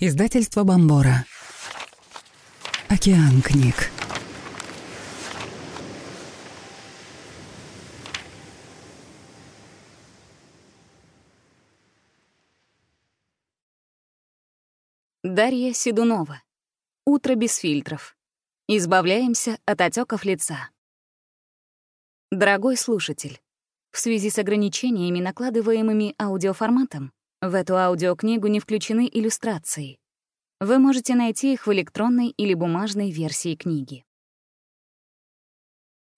Издательство Бомбора. Океан книг. Дарья Седунова. Утро без фильтров. Избавляемся от отеков лица. Дорогой слушатель, в связи с ограничениями, накладываемыми аудиоформатом, в эту аудиокнигу не включены иллюстрации. Вы можете найти их в электронной или бумажной версии книги.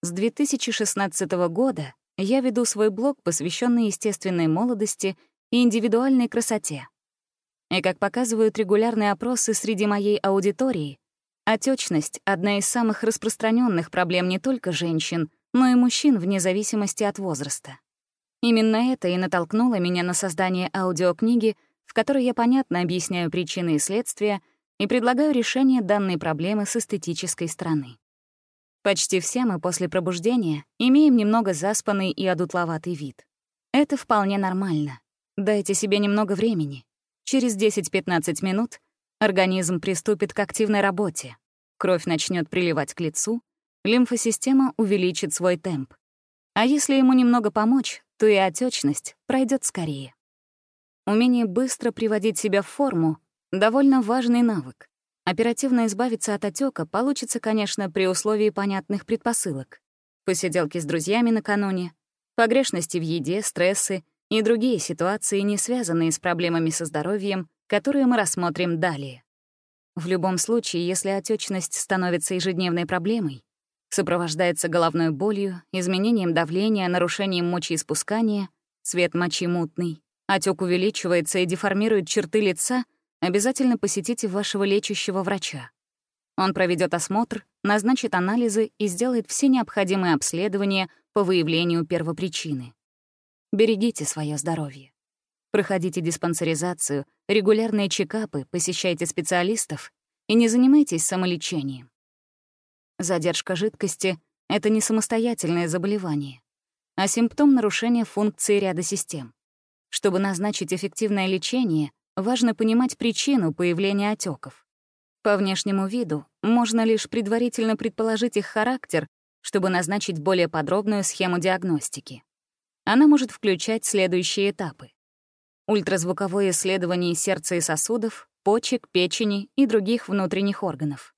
С 2016 года я веду свой блог, посвященный естественной молодости и индивидуальной красоте. И, как показывают регулярные опросы среди моей аудитории, отечность — одна из самых распространенных проблем не только женщин, но и мужчин вне зависимости от возраста. Именно это и натолкнуло меня на создание аудиокниги, в которой я понятно объясняю причины и следствия и предлагаю решение данной проблемы с эстетической стороны. Почти все мы после пробуждения имеем немного заспанный и одутловатый вид. Это вполне нормально. Дайте себе немного времени. Через 10-15 минут организм приступит к активной работе. Кровь начнет приливать к лицу, лимфосистема увеличит свой темп. А если ему немного помочь, то и отечность пройдет скорее. Умение быстро приводить себя в форму — довольно важный навык. Оперативно избавиться от отека получится, конечно, при условии понятных предпосылок. Посиделки с друзьями накануне, погрешности в еде, стрессы и другие ситуации, не связанные с проблемами со здоровьем, которые мы рассмотрим далее. В любом случае, если отечность становится ежедневной проблемой, Сопровождается головной болью, изменением давления, нарушением мочеиспускания, цвет мочи мутный, отек увеличивается и деформирует черты лица, обязательно посетите вашего лечащего врача. Он проведет осмотр, назначит анализы и сделает все необходимые обследования по выявлению первопричины. Берегите свое здоровье. Проходите диспансеризацию, регулярные чекапы, посещайте специалистов и не занимайтесь самолечением. Задержка жидкости — это не самостоятельное заболевание, а симптом нарушения функции ряда систем. Чтобы назначить эффективное лечение, важно понимать причину появления отеков. По внешнему виду можно лишь предварительно предположить их характер, чтобы назначить более подробную схему диагностики. Она может включать следующие этапы. Ультразвуковое исследование сердца и сосудов, почек, печени и других внутренних органов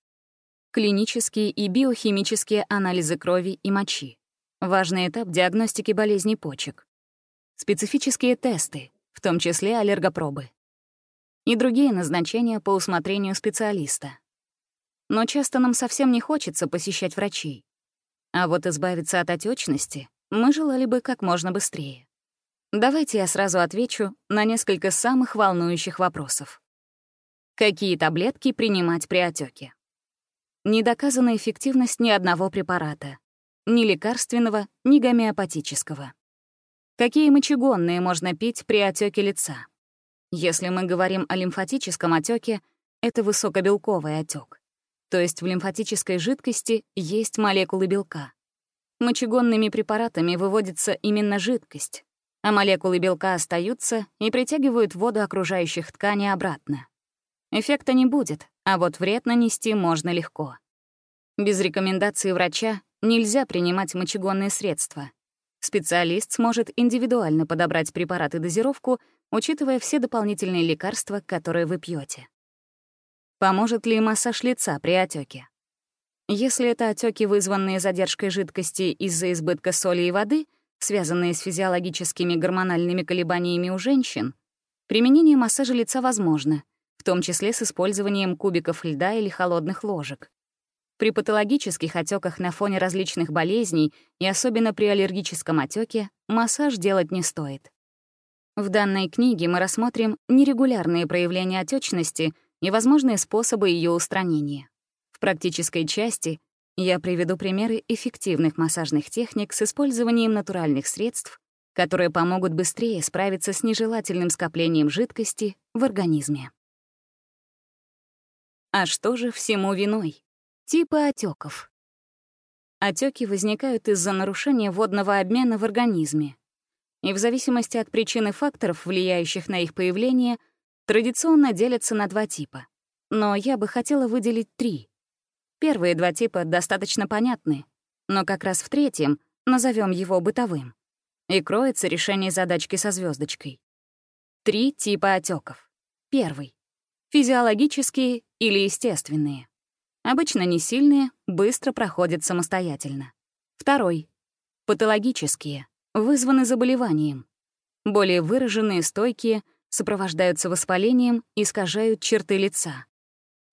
клинические и биохимические анализы крови и мочи. Важный этап диагностики болезней почек. Специфические тесты, в том числе аллергопробы. И другие назначения по усмотрению специалиста. Но часто нам совсем не хочется посещать врачей. А вот избавиться от отечности мы желали бы как можно быстрее. Давайте я сразу отвечу на несколько самых волнующих вопросов. Какие таблетки принимать при отеке? Не доказана эффективность ни одного препарата. Ни лекарственного, ни гомеопатического. Какие мочегонные можно пить при отеке лица? Если мы говорим о лимфатическом отеке, это высокобелковый отек. То есть в лимфатической жидкости есть молекулы белка. Мочегонными препаратами выводится именно жидкость, а молекулы белка остаются и притягивают воду окружающих тканей обратно. Эффекта не будет, а вот вред нанести можно легко. Без рекомендации врача нельзя принимать мочегонные средства. Специалист сможет индивидуально подобрать препарат и дозировку, учитывая все дополнительные лекарства, которые вы пьете. Поможет ли массаж лица при отеке? Если это отеки, вызванные задержкой жидкости из-за избытка соли и воды, связанные с физиологическими гормональными колебаниями у женщин, применение массажа лица возможно, в том числе с использованием кубиков льда или холодных ложек. При патологических отеках на фоне различных болезней и особенно при аллергическом отеке массаж делать не стоит. В данной книге мы рассмотрим нерегулярные проявления отечности и возможные способы ее устранения. В практической части я приведу примеры эффективных массажных техник с использованием натуральных средств, которые помогут быстрее справиться с нежелательным скоплением жидкости в организме. А что же всему виной? Типы отеков. Отеки возникают из-за нарушения водного обмена в организме. И в зависимости от причин и факторов, влияющих на их появление, традиционно делятся на два типа, но я бы хотела выделить три. Первые два типа достаточно понятны, но как раз в третьем, назовем его бытовым, и кроется решение задачки со звездочкой. Три типа отеков. Первый — физиологические или естественные. Обычно не сильные, быстро проходят самостоятельно. Второй — патологические, вызваны заболеванием. Более выраженные, стойкие, сопровождаются воспалением, искажают черты лица.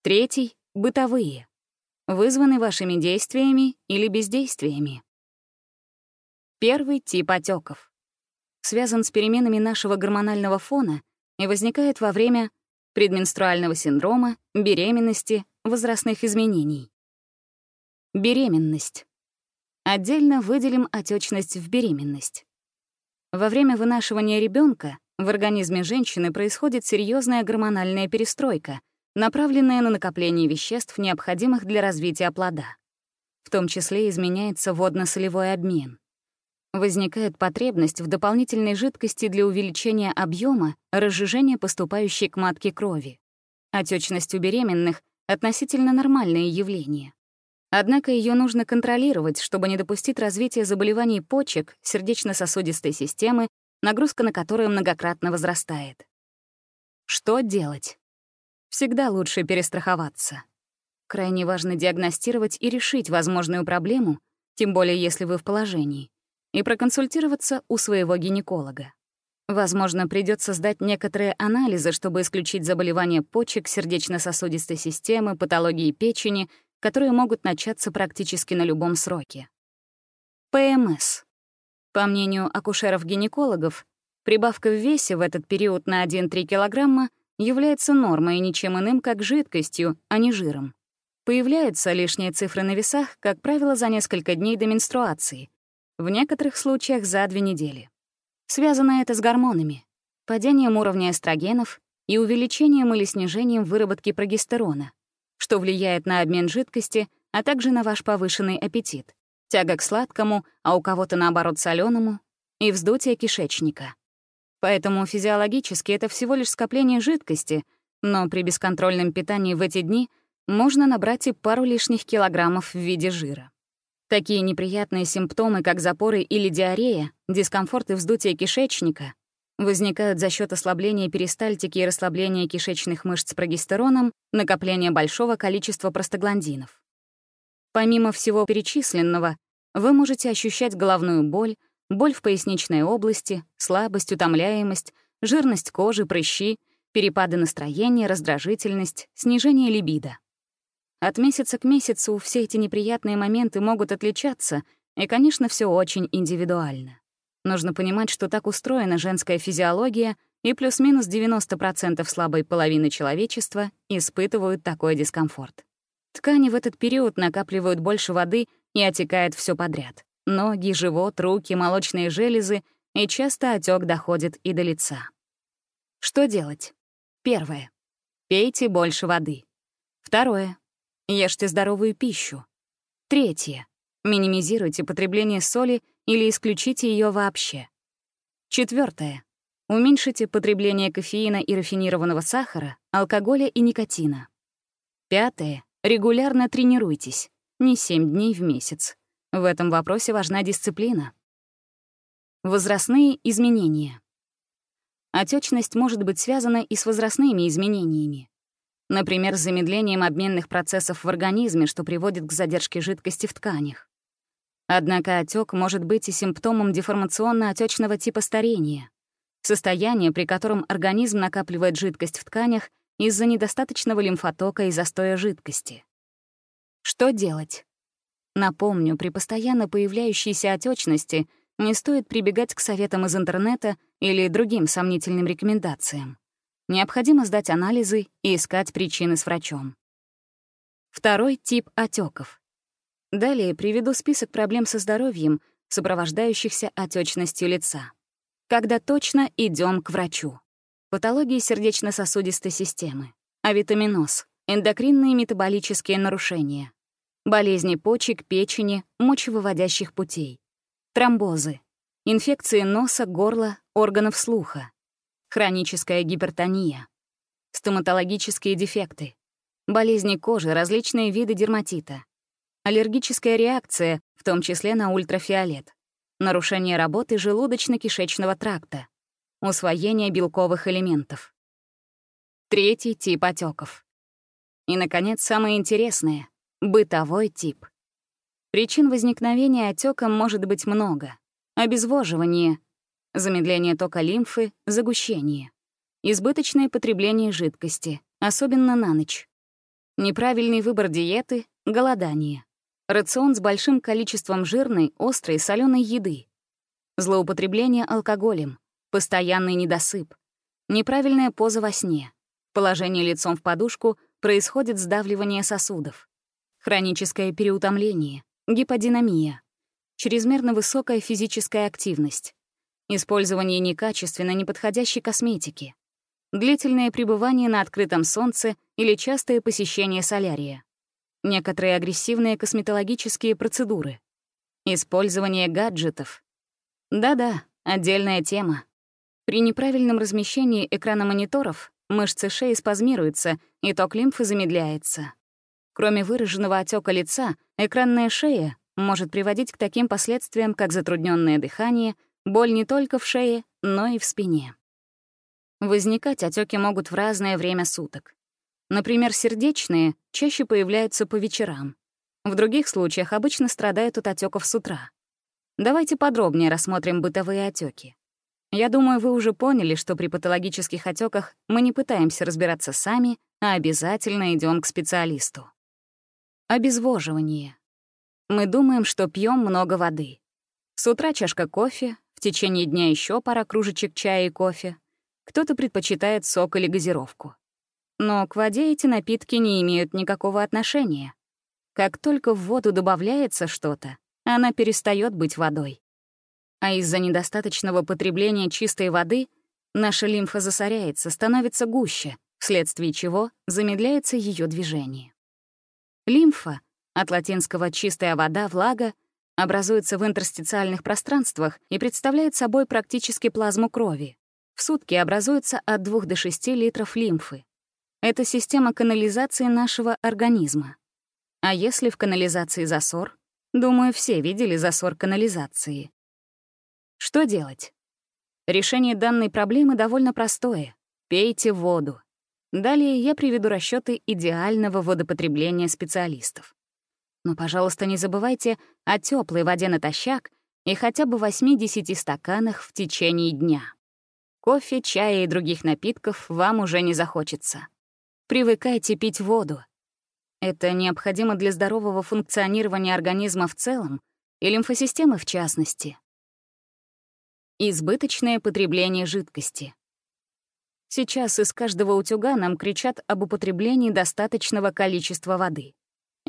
Третий — бытовые, вызваны вашими действиями или бездействиями. Первый тип отеков связан с переменами нашего гормонального фона и возникает во время предменструального синдрома, беременности, возрастных изменений. Беременность. Отдельно выделим отечность в беременность. Во время вынашивания ребенка в организме женщины происходит серьезная гормональная перестройка, направленная на накопление веществ, необходимых для развития плода. В том числе изменяется водно-солевой обмен. Возникает потребность в дополнительной жидкости для увеличения объема, разжижения поступающей к матке крови. Отечность у беременных — относительно нормальное явление. Однако ее нужно контролировать, чтобы не допустить развития заболеваний почек, сердечно-сосудистой системы, нагрузка на которые многократно возрастает. Что делать? Всегда лучше перестраховаться. Крайне важно диагностировать и решить возможную проблему, тем более если вы в положении, и проконсультироваться у своего гинеколога. Возможно, придется сдать некоторые анализы, чтобы исключить заболевания почек, сердечно-сосудистой системы, патологии печени, которые могут начаться практически на любом сроке. ПМС. По мнению акушеров-гинекологов, прибавка в весе в этот период на 1-3 килограмма является нормой и ничем иным, как жидкостью, а не жиром. Появляются лишние цифры на весах, как правило, за несколько дней до менструации, в некоторых случаях за две недели. Связано это с гормонами, падением уровня эстрогенов и увеличением или снижением выработки прогестерона, что влияет на обмен жидкости, а также на ваш повышенный аппетит, тяга к сладкому, а у кого-то, наоборот, соленому, и вздутие кишечника. Поэтому физиологически это всего лишь скопление жидкости, но при бесконтрольном питании в эти дни можно набрать и пару лишних килограммов в виде жира. Такие неприятные симптомы, как запоры или диарея, дискомфорт и вздутие кишечника, возникают за счет ослабления перистальтики и расслабления кишечных мышц прогестероном, накопления большого количества простагландинов. Помимо всего перечисленного, вы можете ощущать головную боль, боль в поясничной области, слабость, утомляемость, жирность кожи, прыщи, перепады настроения, раздражительность, снижение либидо. От месяца к месяцу все эти неприятные моменты могут отличаться, и, конечно, все очень индивидуально. Нужно понимать, что так устроена женская физиология, и плюс-минус 90% слабой половины человечества испытывают такой дискомфорт. Ткани в этот период накапливают больше воды и отекает все подряд ноги, живот, руки, молочные железы, и часто отек доходит и до лица. Что делать? Первое. Пейте больше воды. Второе. Ешьте здоровую пищу. Третье. Минимизируйте потребление соли или исключите ее вообще. Четвертое. Уменьшите потребление кофеина и рафинированного сахара, алкоголя и никотина. Пятое. Регулярно тренируйтесь. Не 7 дней в месяц. В этом вопросе важна дисциплина. Возрастные изменения. Отечность может быть связана и с возрастными изменениями. Например, замедлением обменных процессов в организме, что приводит к задержке жидкости в тканях. Однако отек может быть и симптомом деформационно-отечного типа старения, состояние, при котором организм накапливает жидкость в тканях из-за недостаточного лимфотока и застоя жидкости. Что делать? Напомню, при постоянно появляющейся отечности не стоит прибегать к советам из интернета или другим сомнительным рекомендациям. Необходимо сдать анализы и искать причины с врачом. Второй тип отеков. Далее приведу список проблем со здоровьем, сопровождающихся отечностью лица. Когда точно идем к врачу. Патологии сердечно-сосудистой системы, авитаминоз, эндокринные метаболические нарушения, болезни почек, печени, мочевыводящих путей, тромбозы, инфекции носа, горла, органов слуха, хроническая гипертония, стоматологические дефекты, болезни кожи, различные виды дерматита, аллергическая реакция, в том числе на ультрафиолет, нарушение работы желудочно-кишечного тракта, усвоение белковых элементов. Третий тип отеков. И, наконец, самое интересное — бытовой тип. Причин возникновения отека может быть много. Обезвоживание, замедление тока лимфы, загущение, избыточное потребление жидкости, особенно на ночь, неправильный выбор диеты, голодание, рацион с большим количеством жирной, острой, соленой еды, злоупотребление алкоголем, постоянный недосып, неправильная поза во сне, положение лицом в подушку, происходит сдавливание сосудов, хроническое переутомление, гиподинамия, чрезмерно высокая физическая активность, использование некачественно неподходящей косметики, длительное пребывание на открытом солнце или частое посещение солярия, некоторые агрессивные косметологические процедуры, использование гаджетов. Да-да, отдельная тема. При неправильном размещении экрана мониторов мышцы шеи спазмируются, и ток лимфы замедляется. Кроме выраженного отека лица, экранная шея может приводить к таким последствиям, как затрудненное дыхание, боль не только в шее, но и в спине. Возникать отеки могут в разное время суток. Например, сердечные чаще появляются по вечерам. В других случаях обычно страдают от отеков с утра. Давайте подробнее рассмотрим бытовые отеки. Я думаю, вы уже поняли, что при патологических отеках мы не пытаемся разбираться сами, а обязательно идем к специалисту. Обезвоживание. Мы думаем, что пьем много воды. С утра чашка кофе, в течение дня еще пара кружечек чая и кофе. Кто-то предпочитает сок или газировку. Но к воде эти напитки не имеют никакого отношения. Как только в воду добавляется что-то, она перестает быть водой. А из-за недостаточного потребления чистой воды наша лимфа засоряется, становится гуще, вследствие чего замедляется ее движение. Лимфа, от латинского «чистая вода», «влага», образуется в интерстициальных пространствах и представляет собой практически плазму крови. В сутки образуется от 2 до 6 литров лимфы. Это система канализации нашего организма. А если в канализации засор? Думаю, все видели засор канализации. Что делать? Решение данной проблемы довольно простое. Пейте воду. Далее я приведу расчеты идеального водопотребления специалистов. Но, пожалуйста, не забывайте о теплой воде натощак и хотя бы 8-10 стаканах в течение дня. Кофе, чая и других напитков вам уже не захочется. Привыкайте пить воду. Это необходимо для здорового функционирования организма в целом и лимфосистемы в частности. Избыточное потребление жидкости. Сейчас из каждого утюга нам кричат об употреблении достаточного количества воды.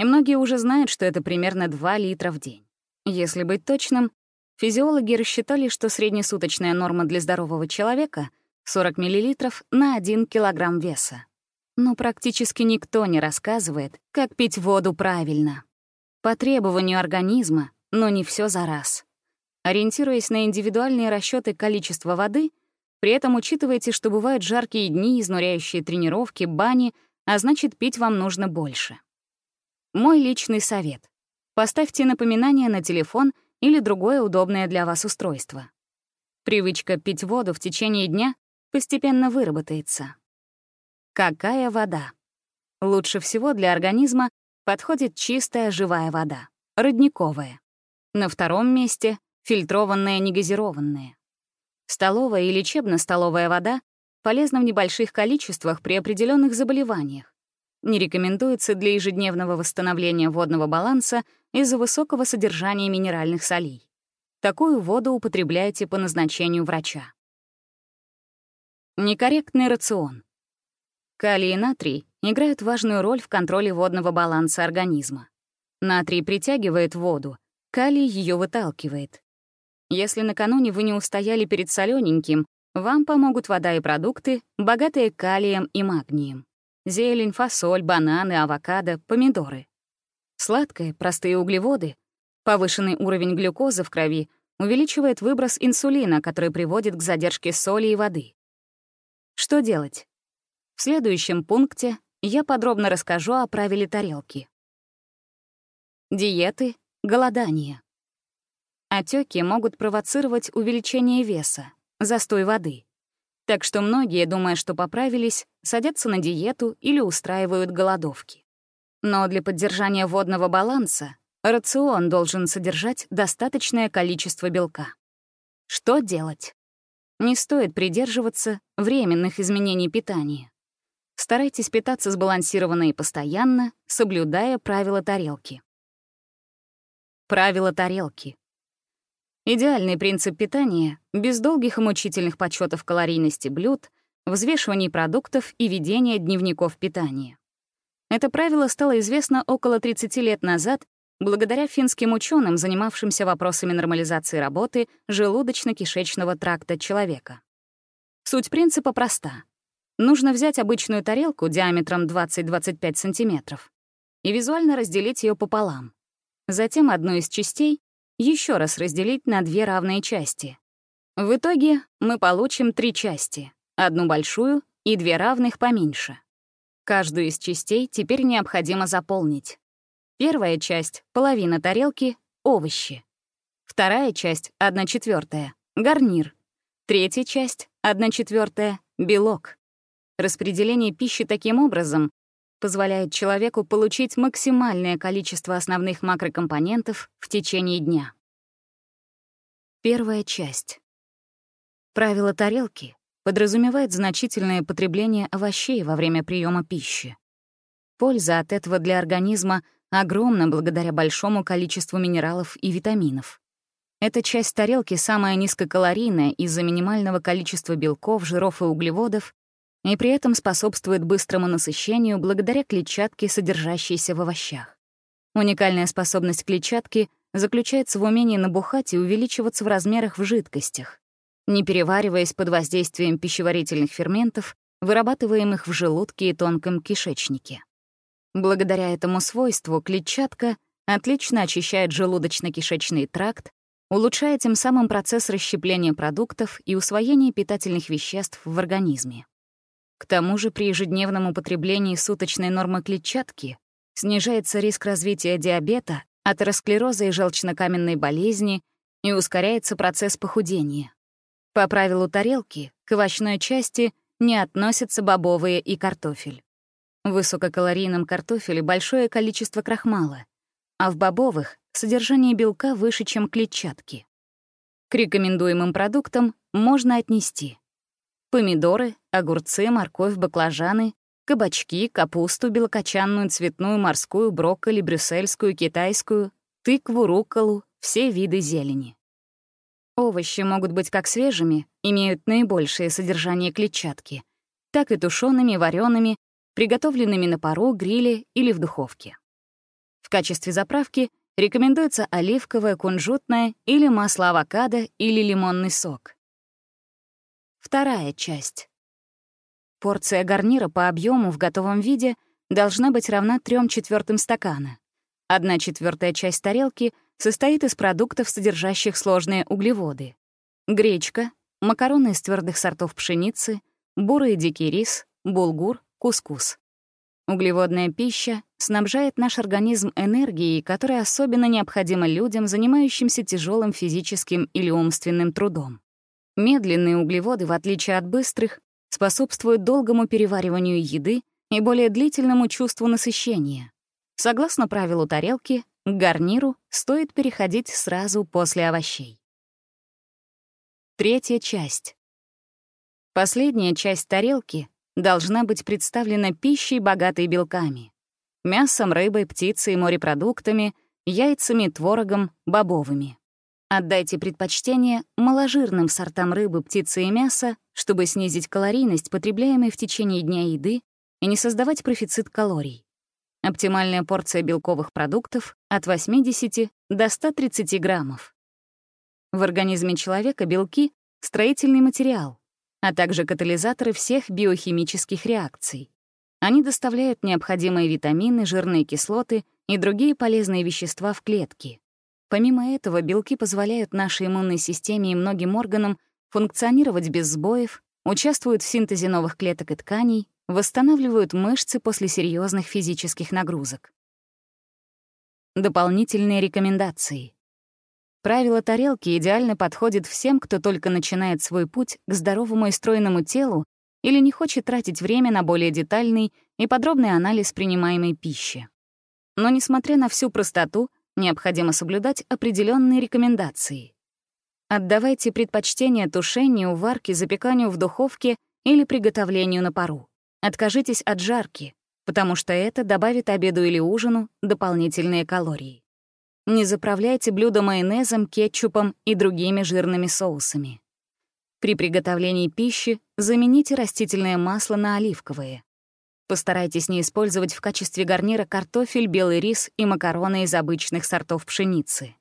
И многие уже знают, что это примерно 2 литра в день. Если быть точным, физиологи рассчитали, что среднесуточная норма для здорового человека — 40 мл на 1 кг веса но практически никто не рассказывает, как пить воду правильно. По требованию организма, но не все за раз. Ориентируясь на индивидуальные расчеты количества воды, при этом учитывайте, что бывают жаркие дни, изнуряющие тренировки, бани, а значит, пить вам нужно больше. Мой личный совет. Поставьте напоминание на телефон или другое удобное для вас устройство. Привычка пить воду в течение дня постепенно выработается. Какая вода? Лучше всего для организма подходит чистая живая вода, родниковая. На втором месте — фильтрованная негазированная. Столовая и лечебно-столовая вода полезна в небольших количествах при определенных заболеваниях. Не рекомендуется для ежедневного восстановления водного баланса из-за высокого содержания минеральных солей. Такую воду употребляйте по назначению врача. Некорректный рацион. Калий и натрий играют важную роль в контроле водного баланса организма. Натрий притягивает воду, калий ее выталкивает. Если накануне вы не устояли перед солененьким, вам помогут вода и продукты, богатые калием и магнием. Зелень, фасоль, бананы, авокадо, помидоры. Сладкое, простые углеводы, повышенный уровень глюкозы в крови увеличивает выброс инсулина, который приводит к задержке соли и воды. Что делать? В следующем пункте я подробно расскажу о правиле тарелки. Диеты, голодание. Отеки могут провоцировать увеличение веса, застой воды. Так что многие, думая, что поправились, садятся на диету или устраивают голодовки. Но для поддержания водного баланса рацион должен содержать достаточное количество белка. Что делать? Не стоит придерживаться временных изменений питания. Старайтесь питаться сбалансированно и постоянно, соблюдая правила тарелки. Правила тарелки. Идеальный принцип питания — без долгих и мучительных подсчетов калорийности блюд, взвешиваний продуктов и ведения дневников питания. Это правило стало известно около 30 лет назад благодаря финским ученым, занимавшимся вопросами нормализации работы желудочно-кишечного тракта человека. Суть принципа проста. Нужно взять обычную тарелку диаметром 20-25 см и визуально разделить ее пополам. Затем одну из частей еще раз разделить на две равные части. В итоге мы получим три части, одну большую и две равных поменьше. Каждую из частей теперь необходимо заполнить. Первая часть — половина тарелки — овощи. Вторая часть — одна четвертая — гарнир. Третья часть — одна четвертая — белок. Распределение пищи таким образом позволяет человеку получить максимальное количество основных макрокомпонентов в течение дня. Первая часть. Правило тарелки подразумевает значительное потребление овощей во время приема пищи. Польза от этого для организма огромна благодаря большому количеству минералов и витаминов. Эта часть тарелки самая низкокалорийная из-за минимального количества белков, жиров и углеводов и при этом способствует быстрому насыщению благодаря клетчатке, содержащейся в овощах. Уникальная способность клетчатки заключается в умении набухать и увеличиваться в размерах в жидкостях, не перевариваясь под воздействием пищеварительных ферментов, вырабатываемых в желудке и тонком кишечнике. Благодаря этому свойству клетчатка отлично очищает желудочно-кишечный тракт, улучшая тем самым процесс расщепления продуктов и усвоения питательных веществ в организме. К тому же при ежедневном употреблении суточной нормы клетчатки снижается риск развития диабета, атеросклероза и желчнокаменной болезни и ускоряется процесс похудения. По правилу тарелки к овощной части не относятся бобовые и картофель. В высококалорийном картофеле большое количество крахмала, а в бобовых — содержание белка выше, чем клетчатки. К рекомендуемым продуктам можно отнести помидоры, огурцы, морковь, баклажаны, кабачки, капусту, белокочанную, цветную, морскую, брокколи, брюссельскую, китайскую, тыкву, рукколу, все виды зелени. Овощи могут быть как свежими, имеют наибольшее содержание клетчатки, так и тушеными, вареными, приготовленными на пару, гриле или в духовке. В качестве заправки рекомендуется оливковое, кунжутное или масло авокадо или лимонный сок. Вторая часть. Порция гарнира по объему в готовом виде должна быть равна 3 четвертым стакана. Одна четвертая часть тарелки состоит из продуктов, содержащих сложные углеводы. Гречка, макароны из твердых сортов пшеницы, бурый дикий рис, булгур, кускус. Углеводная пища снабжает наш организм энергией, которая особенно необходима людям, занимающимся тяжелым физическим или умственным трудом. Медленные углеводы, в отличие от быстрых, способствуют долгому перевариванию еды и более длительному чувству насыщения. Согласно правилу тарелки, к гарниру стоит переходить сразу после овощей. Третья часть. Последняя часть тарелки должна быть представлена пищей, богатой белками. Мясом, рыбой, птицей, морепродуктами, яйцами, творогом, бобовыми. Отдайте предпочтение маложирным сортам рыбы, птицы и мяса, чтобы снизить калорийность, потребляемой в течение дня еды, и не создавать профицит калорий. Оптимальная порция белковых продуктов от 80 до 130 граммов. В организме человека белки — строительный материал, а также катализаторы всех биохимических реакций. Они доставляют необходимые витамины, жирные кислоты и другие полезные вещества в клетки. Помимо этого, белки позволяют нашей иммунной системе и многим органам функционировать без сбоев, участвуют в синтезе новых клеток и тканей, восстанавливают мышцы после серьезных физических нагрузок. Дополнительные рекомендации. Правило тарелки идеально подходит всем, кто только начинает свой путь к здоровому и стройному телу или не хочет тратить время на более детальный и подробный анализ принимаемой пищи. Но, несмотря на всю простоту, необходимо соблюдать определенные рекомендации. Отдавайте предпочтение тушению, варке, запеканию в духовке или приготовлению на пару. Откажитесь от жарки, потому что это добавит обеду или ужину дополнительные калории. Не заправляйте блюдо майонезом, кетчупом и другими жирными соусами. При приготовлении пищи замените растительное масло на оливковое. Постарайтесь не использовать в качестве гарнира картофель, белый рис и макароны из обычных сортов пшеницы.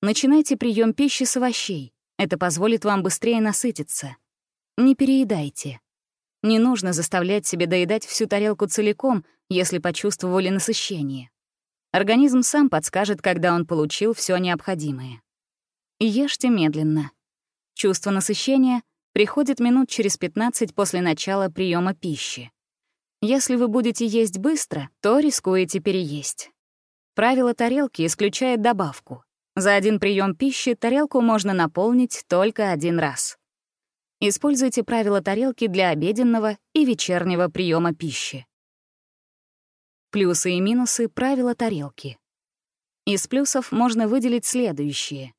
Начинайте прием пищи с овощей. Это позволит вам быстрее насытиться. Не переедайте. Не нужно заставлять себя доедать всю тарелку целиком, если почувствовали насыщение. Организм сам подскажет, когда он получил все необходимое. ешьте медленно. Чувство насыщения приходит минут через 15 после начала приема пищи. Если вы будете есть быстро, то рискуете переесть. Правило тарелки исключает добавку. За один прием пищи тарелку можно наполнить только один раз. Используйте правило тарелки для обеденного и вечернего приема пищи. Плюсы и минусы правила тарелки. Из плюсов можно выделить следующие.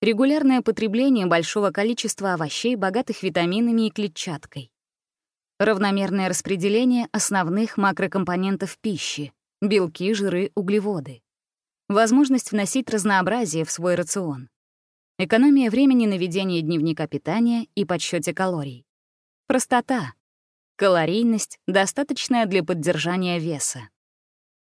Регулярное потребление большого количества овощей, богатых витаминами и клетчаткой. Равномерное распределение основных макрокомпонентов пищи — белки, жиры, углеводы. Возможность вносить разнообразие в свой рацион. Экономия времени на ведение дневника питания и подсчете калорий. Простота. Калорийность, достаточная для поддержания веса.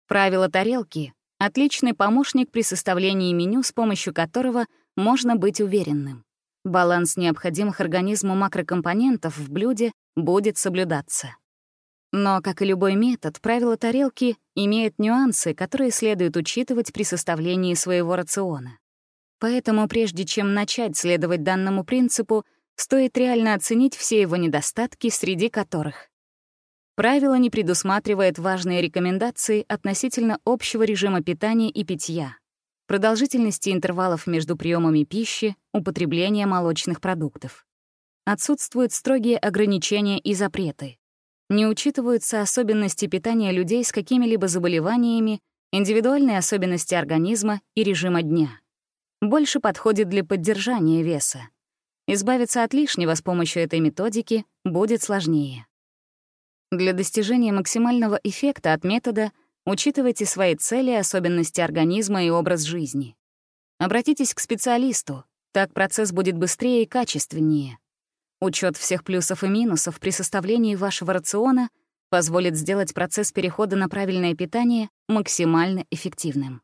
Правило тарелки — отличный помощник при составлении меню, с помощью которого можно быть уверенным. Баланс необходимых организму макрокомпонентов в блюде будет соблюдаться. Но, как и любой метод, правило тарелки имеет нюансы, которые следует учитывать при составлении своего рациона. Поэтому прежде чем начать следовать данному принципу, стоит реально оценить все его недостатки, среди которых правило не предусматривает важные рекомендации относительно общего режима питания и питья, продолжительности интервалов между приемами пищи, употребления молочных продуктов. Отсутствуют строгие ограничения и запреты. Не учитываются особенности питания людей с какими-либо заболеваниями, индивидуальные особенности организма и режима дня. Больше подходит для поддержания веса. Избавиться от лишнего с помощью этой методики будет сложнее. Для достижения максимального эффекта от метода — Учитывайте свои цели, особенности организма и образ жизни. Обратитесь к специалисту, так процесс будет быстрее и качественнее. Учет всех плюсов и минусов при составлении вашего рациона позволит сделать процесс перехода на правильное питание максимально эффективным.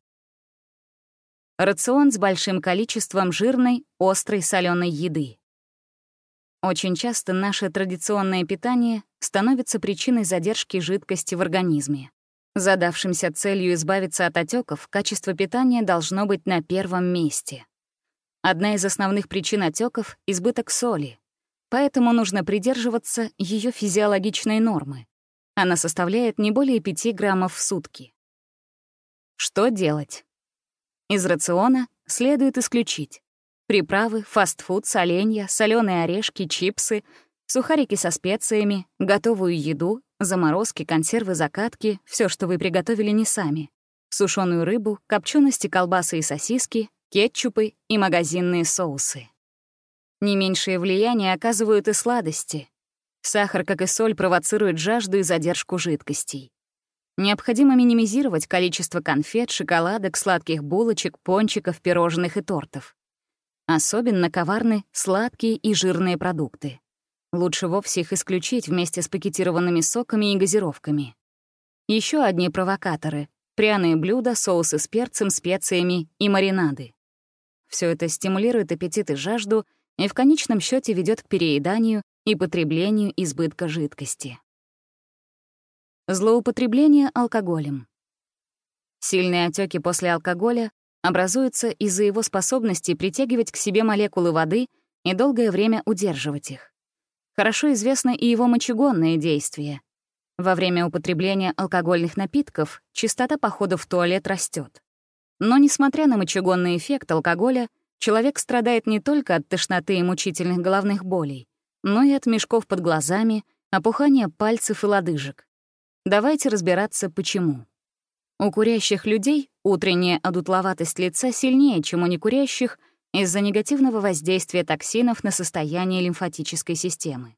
Рацион с большим количеством жирной, острой, соленой еды. Очень часто наше традиционное питание становится причиной задержки жидкости в организме. Задавшимся целью избавиться от отеков, качество питания должно быть на первом месте. Одна из основных причин отеков — избыток соли, поэтому нужно придерживаться ее физиологичной нормы. Она составляет не более 5 граммов в сутки. Что делать? Из рациона следует исключить приправы, фастфуд, соленья, соленые орешки, чипсы, сухарики со специями, готовую еду, Заморозки, консервы, закатки — все, что вы приготовили не сами. Сушеную рыбу, копчености, колбасы и сосиски, кетчупы и магазинные соусы. Не меньшее влияние оказывают и сладости. Сахар, как и соль, провоцирует жажду и задержку жидкостей. Необходимо минимизировать количество конфет, шоколадок, сладких булочек, пончиков, пирожных и тортов. Особенно коварны сладкие и жирные продукты. Лучше вовсе их исключить вместе с пакетированными соками и газировками. Еще одни провокаторы — пряные блюда, соусы с перцем, специями и маринады. Все это стимулирует аппетит и жажду и в конечном счете ведет к перееданию и потреблению избытка жидкости. Злоупотребление алкоголем. Сильные отеки после алкоголя образуются из-за его способности притягивать к себе молекулы воды и долгое время удерживать их. Хорошо известно и его мочегонное действие. Во время употребления алкогольных напитков частота походов в туалет растет. Но, несмотря на мочегонный эффект алкоголя, человек страдает не только от тошноты и мучительных головных болей, но и от мешков под глазами, опухания пальцев и лодыжек. Давайте разбираться, почему. У курящих людей утренняя одутловатость лица сильнее, чем у некурящих, из-за негативного воздействия токсинов на состояние лимфатической системы.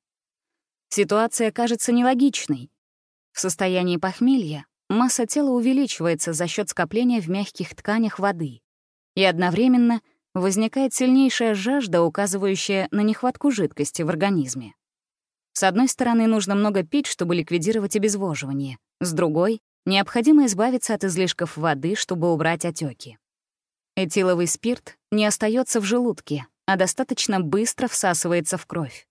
Ситуация кажется нелогичной. В состоянии похмелья масса тела увеличивается за счет скопления в мягких тканях воды, и одновременно возникает сильнейшая жажда, указывающая на нехватку жидкости в организме. С одной стороны, нужно много пить, чтобы ликвидировать обезвоживание, с другой — необходимо избавиться от излишков воды, чтобы убрать отеки. Этиловый спирт не остается в желудке, а достаточно быстро всасывается в кровь.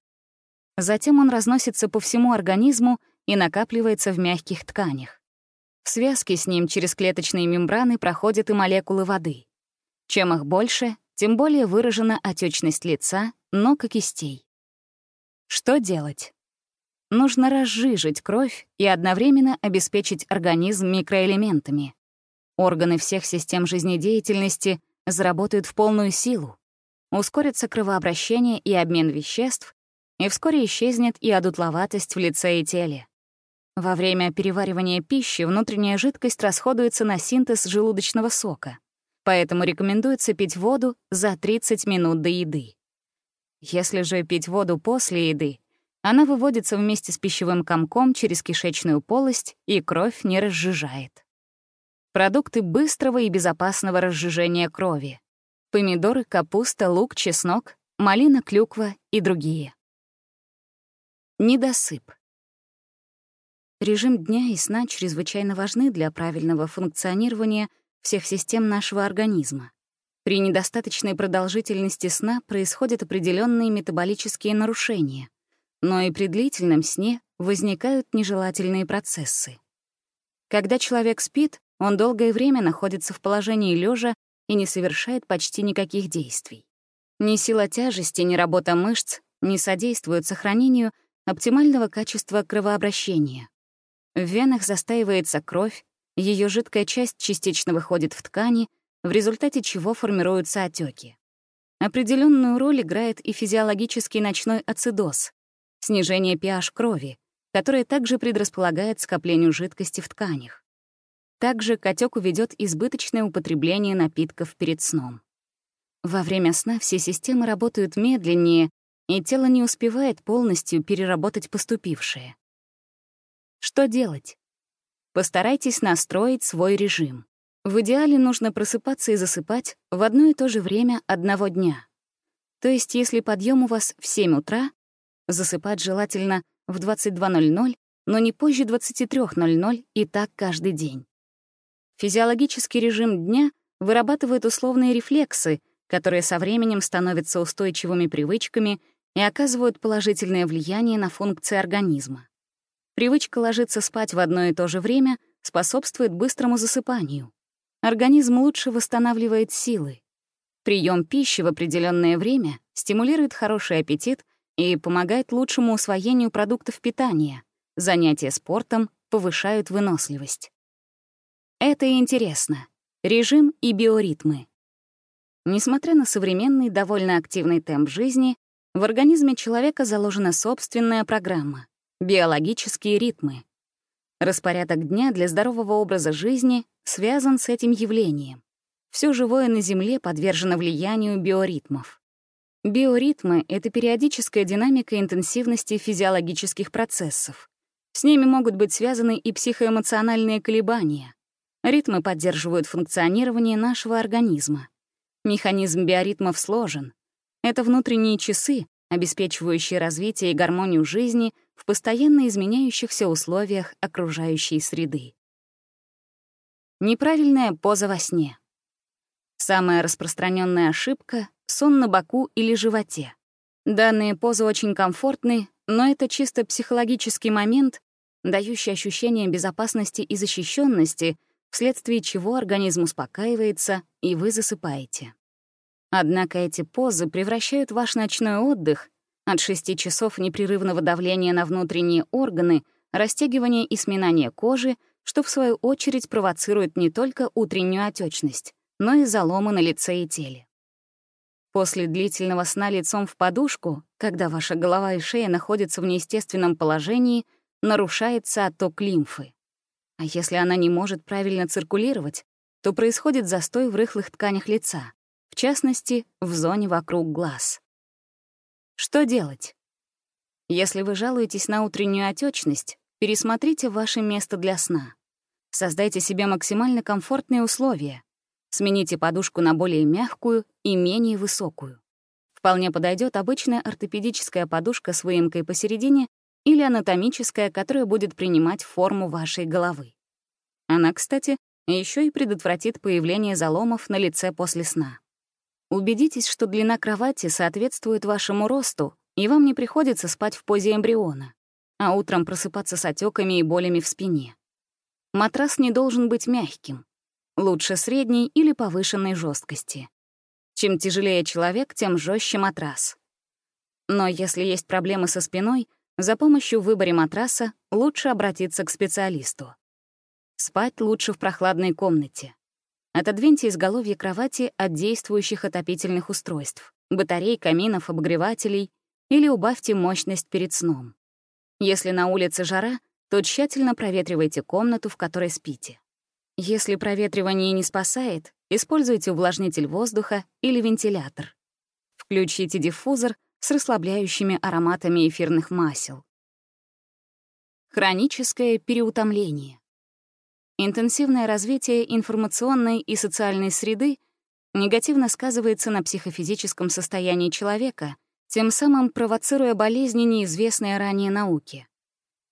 Затем он разносится по всему организму и накапливается в мягких тканях. В связке с ним через клеточные мембраны проходят и молекулы воды. Чем их больше, тем более выражена отечность лица, ног и кистей. Что делать? Нужно разжижить кровь и одновременно обеспечить организм микроэлементами. Органы всех систем жизнедеятельности заработают в полную силу. Ускорится кровообращение и обмен веществ, и вскоре исчезнет и одутловатость в лице и теле. Во время переваривания пищи внутренняя жидкость расходуется на синтез желудочного сока, поэтому рекомендуется пить воду за 30 минут до еды. Если же пить воду после еды, она выводится вместе с пищевым комком через кишечную полость, и кровь не разжижает. Продукты быстрого и безопасного разжижения крови. Помидоры, капуста, лук, чеснок, малина, клюква и другие. Недосып. Режим дня и сна чрезвычайно важны для правильного функционирования всех систем нашего организма. При недостаточной продолжительности сна происходят определенные метаболические нарушения, но и при длительном сне возникают нежелательные процессы. Когда человек спит, он долгое время находится в положении лежа и не совершает почти никаких действий. Ни сила тяжести, ни работа мышц не содействуют сохранению оптимального качества кровообращения. В венах застаивается кровь, ее жидкая часть частично выходит в ткани, в результате чего формируются отеки. Определенную роль играет и физиологический ночной ацидоз, снижение pH крови, которое также предрасполагает скоплению жидкости в тканях. Также к отеку ведет избыточное употребление напитков перед сном. Во время сна все системы работают медленнее, и тело не успевает полностью переработать поступившее. Что делать? Постарайтесь настроить свой режим. В идеале нужно просыпаться и засыпать в одно и то же время одного дня. То есть если подъем у вас в 7 утра, Засыпать желательно в 22.00, но не позже 23.00 и так каждый день. Физиологический режим дня вырабатывает условные рефлексы, которые со временем становятся устойчивыми привычками и оказывают положительное влияние на функции организма. Привычка ложиться спать в одно и то же время способствует быстрому засыпанию. Организм лучше восстанавливает силы. Прием пищи в определенное время стимулирует хороший аппетит и помогает лучшему усвоению продуктов питания. Занятия спортом повышают выносливость. Это интересно. Режим и биоритмы. Несмотря на современный довольно активный темп жизни, в организме человека заложена собственная программа — биологические ритмы. Распорядок дня для здорового образа жизни связан с этим явлением. Все живое на Земле подвержено влиянию биоритмов. Биоритмы — это периодическая динамика интенсивности физиологических процессов. С ними могут быть связаны и психоэмоциональные колебания. Ритмы поддерживают функционирование нашего организма. Механизм биоритмов сложен. Это внутренние часы, обеспечивающие развитие и гармонию жизни в постоянно изменяющихся условиях окружающей среды. Неправильная поза во сне. Самая распространенная ошибка сон на боку или животе. Данные позы очень комфортны, но это чисто психологический момент, дающий ощущение безопасности и защищенности, вследствие чего организм успокаивается, и вы засыпаете. Однако эти позы превращают ваш ночной отдых от 6 часов непрерывного давления на внутренние органы, растягивание и сминание кожи, что в свою очередь провоцирует не только утреннюю отечность, но и заломы на лице и теле. После длительного сна лицом в подушку, когда ваша голова и шея находятся в неестественном положении, нарушается отток лимфы. А если она не может правильно циркулировать, то происходит застой в рыхлых тканях лица, в частности, в зоне вокруг глаз. Что делать? Если вы жалуетесь на утреннюю отечность, пересмотрите ваше место для сна. Создайте себе максимально комфортные условия. Смените подушку на более мягкую и менее высокую. Вполне подойдет обычная ортопедическая подушка с выемкой посередине или анатомическая, которая будет принимать форму вашей головы. Она, кстати, еще и предотвратит появление заломов на лице после сна. Убедитесь, что длина кровати соответствует вашему росту и вам не приходится спать в позе эмбриона, а утром просыпаться с отеками и болями в спине. Матрас не должен быть мягким, лучше средней или повышенной жесткости. Чем тяжелее человек, тем жестче матрас. Но если есть проблемы со спиной, за помощью в выборе матраса лучше обратиться к специалисту. Спать лучше в прохладной комнате. Отодвиньте изголовье кровати от действующих отопительных устройств, батарей, каминов, обогревателей или убавьте мощность перед сном. Если на улице жара, то тщательно проветривайте комнату, в которой спите. Если проветривание не спасает, используйте увлажнитель воздуха или вентилятор. Включите диффузор с расслабляющими ароматами эфирных масел. Хроническое переутомление. Интенсивное развитие информационной и социальной среды негативно сказывается на психофизическом состоянии человека тем самым провоцируя болезни, неизвестные ранее науке.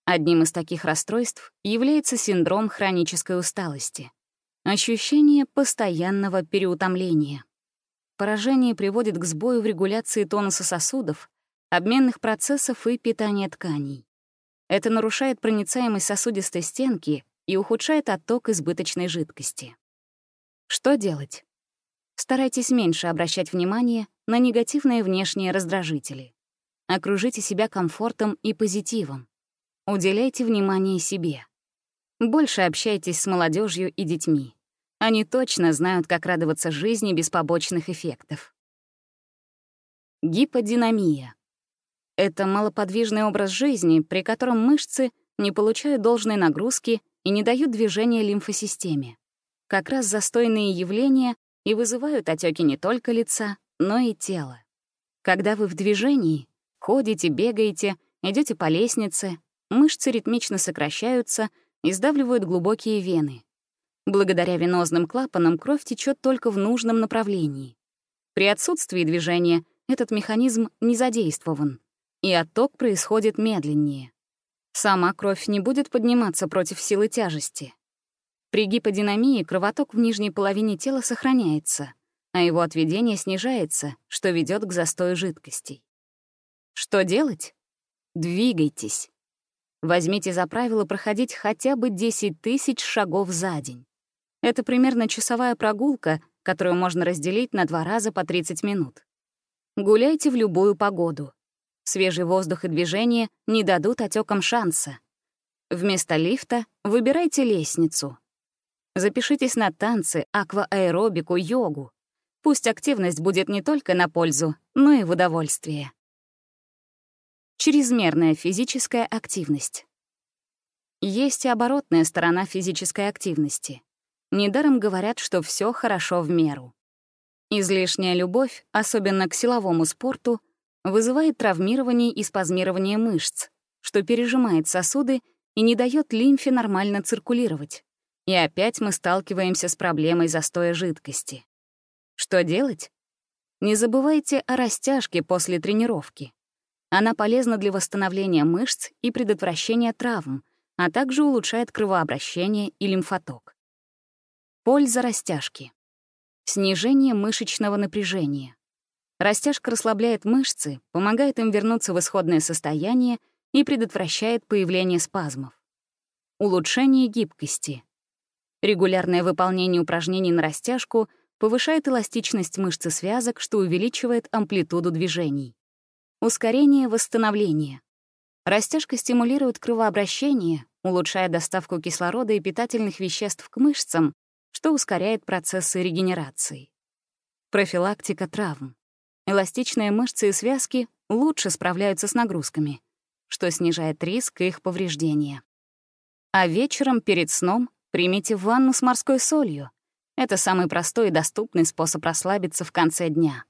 Одним из таких расстройств является синдром хронической усталости. Ощущение постоянного переутомления. Поражение приводит к сбою в регуляции тонуса сосудов, обменных процессов и питания тканей. Это нарушает проницаемость сосудистой стенки и ухудшает отток избыточной жидкости. Что делать? Старайтесь меньше обращать внимание на негативные внешние раздражители. Окружите себя комфортом и позитивом. Уделяйте внимание себе. Больше общайтесь с молодежью и детьми. Они точно знают, как радоваться жизни без побочных эффектов. Гиподинамия. Это малоподвижный образ жизни, при котором мышцы не получают должной нагрузки и не дают движения лимфосистеме. Как раз застойные явления и вызывают отеки не только лица, но и тела. Когда вы в движении, ходите, бегаете, идете по лестнице, мышцы ритмично сокращаются и сдавливают глубокие вены. Благодаря венозным клапанам кровь течет только в нужном направлении. При отсутствии движения этот механизм не задействован, и отток происходит медленнее. Сама кровь не будет подниматься против силы тяжести. При гиподинамии кровоток в нижней половине тела сохраняется, а его отведение снижается, что ведет к застою жидкостей. Что делать? Двигайтесь. Возьмите за правило проходить хотя бы 10 тысяч шагов за день. Это примерно часовая прогулка, которую можно разделить на два раза по 30 минут. Гуляйте в любую погоду. Свежий воздух и движение не дадут отекам шанса. Вместо лифта выбирайте лестницу. Запишитесь на танцы, акваэробику, йогу. Пусть активность будет не только на пользу, но и в удовольствие. Чрезмерная физическая активность. Есть и оборотная сторона физической активности. Недаром говорят, что все хорошо в меру. Излишняя любовь, особенно к силовому спорту, вызывает травмирование и спазмирование мышц, что пережимает сосуды и не дает лимфе нормально циркулировать. И опять мы сталкиваемся с проблемой застоя жидкости. Что делать? Не забывайте о растяжке после тренировки. Она полезна для восстановления мышц и предотвращения травм, а также улучшает кровообращение и лимфоток. Польза растяжки. Снижение мышечного напряжения. Растяжка расслабляет мышцы, помогает им вернуться в исходное состояние и предотвращает появление спазмов. Улучшение гибкости. Регулярное выполнение упражнений на растяжку — повышает эластичность мышц и связок, что увеличивает амплитуду движений. Ускорение восстановления. Растяжка стимулирует кровообращение, улучшая доставку кислорода и питательных веществ к мышцам, что ускоряет процессы регенерации. Профилактика травм. Эластичные мышцы и связки лучше справляются с нагрузками, что снижает риск их повреждения. А вечером перед сном примите ванну с морской солью. Это самый простой и доступный способ расслабиться в конце дня.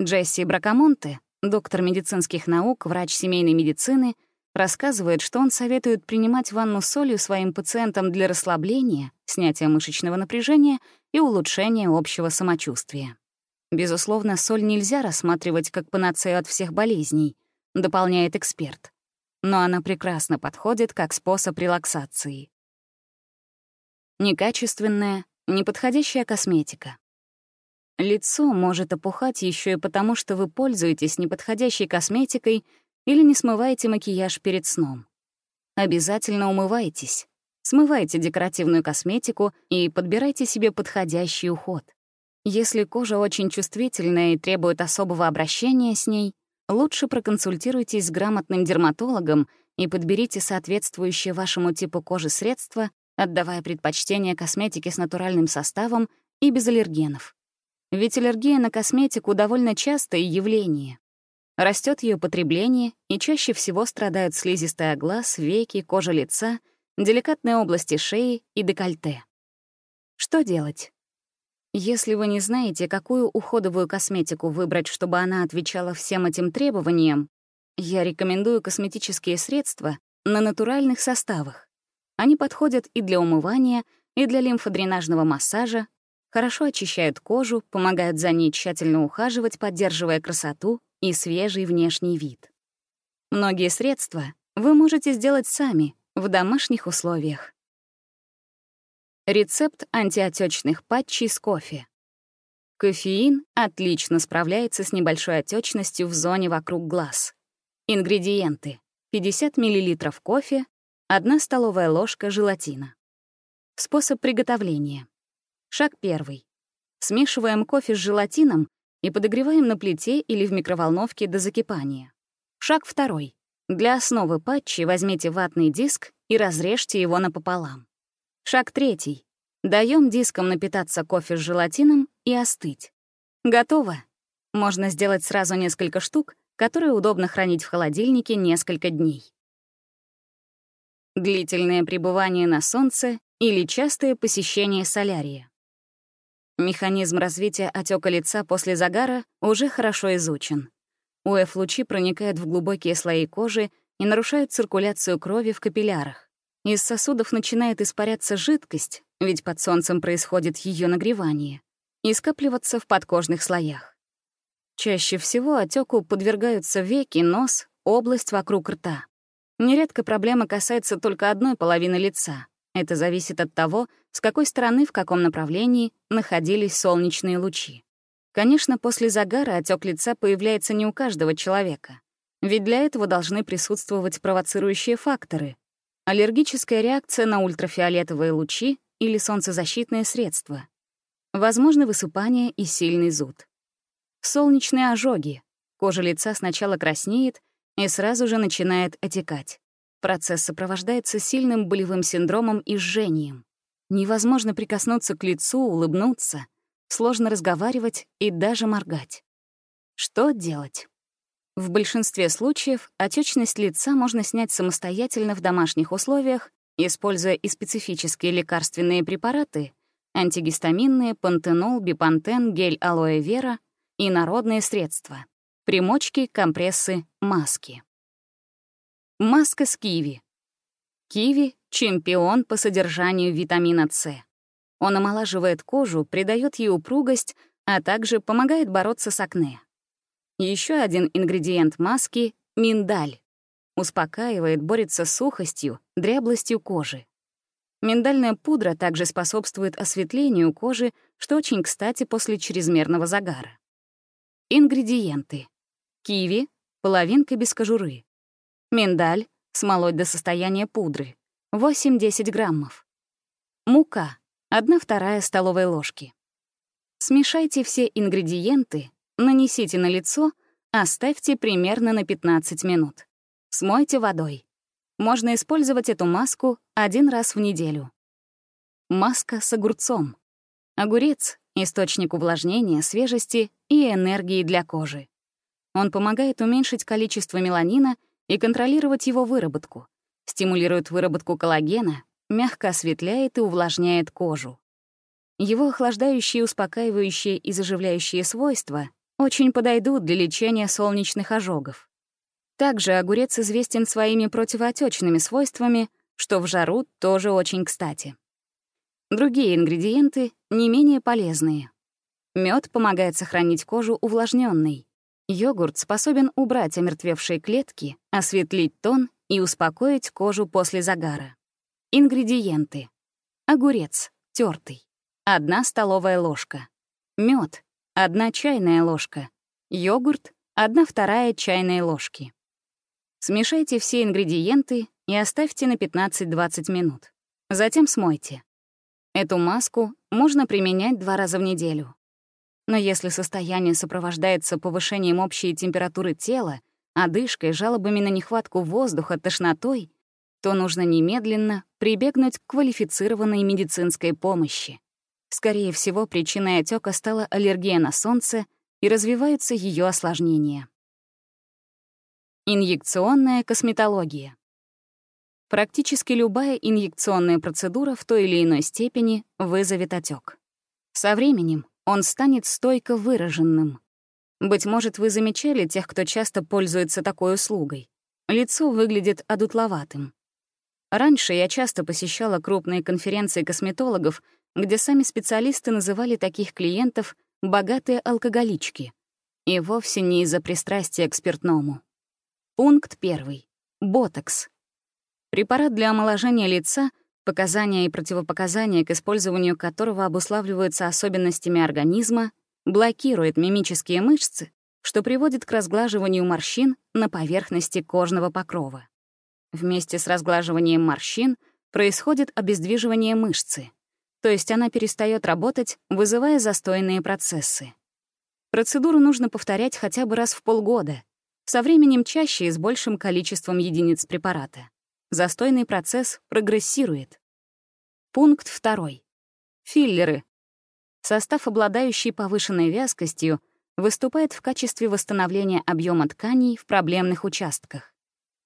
Джесси Бракамонте, доктор медицинских наук, врач семейной медицины, рассказывает, что он советует принимать ванну с солью своим пациентам для расслабления, снятия мышечного напряжения и улучшения общего самочувствия. Безусловно, соль нельзя рассматривать как панацею от всех болезней, дополняет эксперт. Но она прекрасно подходит как способ релаксации. Некачественная, неподходящая косметика. Лицо может опухать еще и потому, что вы пользуетесь неподходящей косметикой или не смываете макияж перед сном. Обязательно умывайтесь. Смывайте декоративную косметику и подбирайте себе подходящий уход. Если кожа очень чувствительная и требует особого обращения с ней, лучше проконсультируйтесь с грамотным дерматологом и подберите соответствующее вашему типу кожи средства, отдавая предпочтение косметике с натуральным составом и без аллергенов. Ведь аллергия на косметику довольно частое явление. Растет ее потребление, и чаще всего страдают слизистая глаз, веки, кожа лица, деликатные области шеи и декольте. Что делать? Если вы не знаете, какую уходовую косметику выбрать, чтобы она отвечала всем этим требованиям, я рекомендую косметические средства на натуральных составах. Они подходят и для умывания, и для лимфодренажного массажа, хорошо очищают кожу, помогают за ней тщательно ухаживать, поддерживая красоту и свежий внешний вид. Многие средства вы можете сделать сами в домашних условиях. Рецепт антиотечных патчей с кофе. Кофеин отлично справляется с небольшой отечностью в зоне вокруг глаз. Ингредиенты. 50 мл кофе, 1 столовая ложка желатина. Способ приготовления. Шаг первый. Смешиваем кофе с желатином и подогреваем на плите или в микроволновке до закипания. Шаг второй. Для основы патчи возьмите ватный диск и разрежьте его напополам. Шаг третий. Даем дискам напитаться кофе с желатином и остыть. Готово. Можно сделать сразу несколько штук, которые удобно хранить в холодильнике несколько дней. Длительное пребывание на солнце или частое посещение солярия. Механизм развития отека лица после загара уже хорошо изучен. УФ-лучи проникают в глубокие слои кожи и нарушают циркуляцию крови в капиллярах. Из сосудов начинает испаряться жидкость, ведь под солнцем происходит ее нагревание, и скапливаться в подкожных слоях. Чаще всего отеку подвергаются веки, нос, область вокруг рта. Нередко проблема касается только одной половины лица. Это зависит от того, с какой стороны в каком направлении находились солнечные лучи. Конечно, после загара отек лица появляется не у каждого человека, ведь для этого должны присутствовать провоцирующие факторы, аллергическая реакция на ультрафиолетовые лучи или солнцезащитные средства. Возможно высыпание и сильный зуд. Солнечные ожоги. Кожа лица сначала краснеет и сразу же начинает отекать. Процесс сопровождается сильным болевым синдромом и жжением. Невозможно прикоснуться к лицу, улыбнуться, сложно разговаривать и даже моргать. Что делать? В большинстве случаев отечность лица можно снять самостоятельно в домашних условиях, используя и специфические лекарственные препараты, антигистаминные, пантенол, бипантен, гель алоэ вера и народные средства — примочки, компрессы, маски. Маска с киви. Киви — чемпион по содержанию витамина С. Он омолаживает кожу, придает ей упругость, а также помогает бороться с акне. Еще один ингредиент маски — миндаль. Успокаивает, борется с сухостью, дряблостью кожи. Миндальная пудра также способствует осветлению кожи, что очень кстати после чрезмерного загара. Ингредиенты. Киви — половинка без кожуры. Миндаль — смолоть до состояния пудры. 8-10 граммов. Мука — 1-2 столовой ложки. Смешайте все ингредиенты, Нанесите на лицо, оставьте примерно на 15 минут. Смойте водой. Можно использовать эту маску один раз в неделю. Маска с огурцом. Огурец — источник увлажнения, свежести и энергии для кожи. Он помогает уменьшить количество меланина и контролировать его выработку, стимулирует выработку коллагена, мягко осветляет и увлажняет кожу. Его охлаждающие, успокаивающие и заживляющие свойства очень подойдут для лечения солнечных ожогов. Также огурец известен своими противоотечными свойствами, что в жару тоже очень кстати. Другие ингредиенты не менее полезные. Мед помогает сохранить кожу увлажненной. Йогурт способен убрать омертвевшие клетки, осветлить тон и успокоить кожу после загара. Ингредиенты. Огурец, тертый. 1 столовая ложка. Мед, 1 чайная ложка. Йогурт, 1 вторая чайной ложки. Смешайте все ингредиенты и оставьте на 15-20 минут. Затем смойте. Эту маску можно применять два раза в неделю. Но если состояние сопровождается повышением общей температуры тела, одышкой, жалобами на нехватку воздуха, тошнотой, то нужно немедленно прибегнуть к квалифицированной медицинской помощи. Скорее всего, причиной отека стала аллергия на солнце и развиваются ее осложнения. Инъекционная косметология. Практически любая инъекционная процедура в той или иной степени вызовет отек. Со временем он станет стойко выраженным. Быть может, вы замечали тех, кто часто пользуется такой услугой. Лицо выглядит одутловатым. Раньше я часто посещала крупные конференции косметологов — где сами специалисты называли таких клиентов «богатые алкоголички». И вовсе не из-за пристрастия к спиртному. Пункт первый. Ботокс. Препарат для омоложения лица, показания и противопоказания к использованию которого обуславливаются особенностями организма, блокирует мимические мышцы, что приводит к разглаживанию морщин на поверхности кожного покрова. Вместе с разглаживанием морщин происходит обездвиживание мышцы — то есть она перестает работать, вызывая застойные процессы. Процедуру нужно повторять хотя бы раз в полгода, со временем чаще и с большим количеством единиц препарата. Застойный процесс прогрессирует. Пункт второй. Филлеры. Состав, обладающий повышенной вязкостью, выступает в качестве восстановления объема тканей в проблемных участках.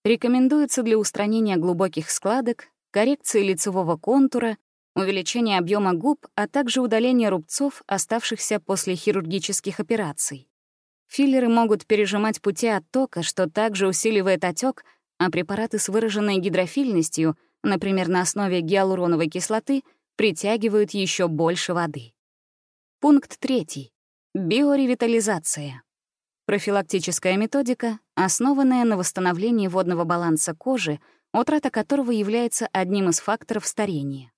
Рекомендуется для устранения глубоких складок, коррекции лицевого контура увеличение объема губ, а также удаление рубцов, оставшихся после хирургических операций. Филлеры могут пережимать пути оттока, что также усиливает отек, а препараты с выраженной гидрофильностью, например, на основе гиалуроновой кислоты, притягивают еще больше воды. Пункт третий. Биоревитализация. Профилактическая методика, основанная на восстановлении водного баланса кожи, утрата которого является одним из факторов старения.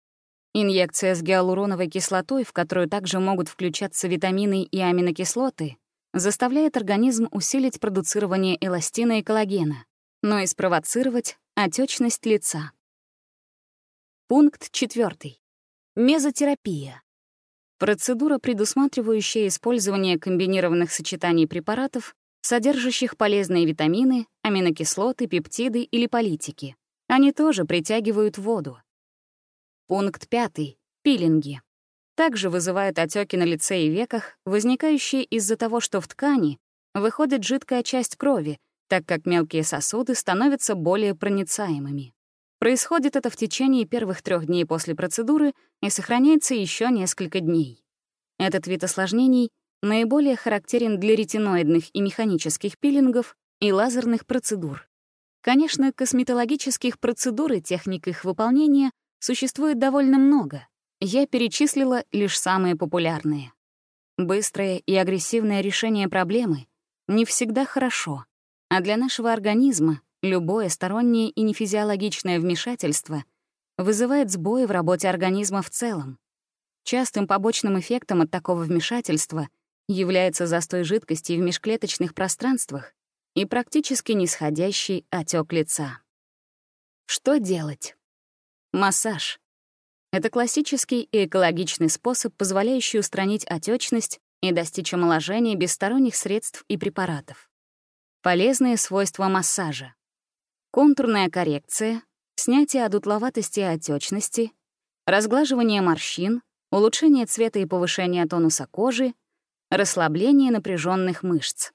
Инъекция с гиалуроновой кислотой, в которую также могут включаться витамины и аминокислоты, заставляет организм усилить продуцирование эластина и коллагена, но и спровоцировать отечность лица. Пункт 4. Мезотерапия. Процедура, предусматривающая использование комбинированных сочетаний препаратов, содержащих полезные витамины, аминокислоты, пептиды или политики. Они тоже притягивают воду, Пункт пятый. Пилинги. Также вызывают отеки на лице и веках, возникающие из-за того, что в ткани выходит жидкая часть крови, так как мелкие сосуды становятся более проницаемыми. Происходит это в течение первых трех дней после процедуры и сохраняется еще несколько дней. Этот вид осложнений наиболее характерен для ретиноидных и механических пилингов и лазерных процедур. Конечно, косметологических процедур и техник их выполнения существует довольно много. Я перечислила лишь самые популярные. Быстрое и агрессивное решение проблемы не всегда хорошо, а для нашего организма любое стороннее и нефизиологичное вмешательство вызывает сбои в работе организма в целом. Частым побочным эффектом от такого вмешательства является застой жидкости в межклеточных пространствах и практически нисходящий отек лица. Что делать? Массаж. Это классический и экологичный способ, позволяющий устранить отечность и достичь омоложения без сторонних средств и препаратов. Полезные свойства массажа. контурная коррекция, снятие одутловатости и отечности, разглаживание морщин, улучшение цвета и повышение тонуса кожи, расслабление напряженных мышц.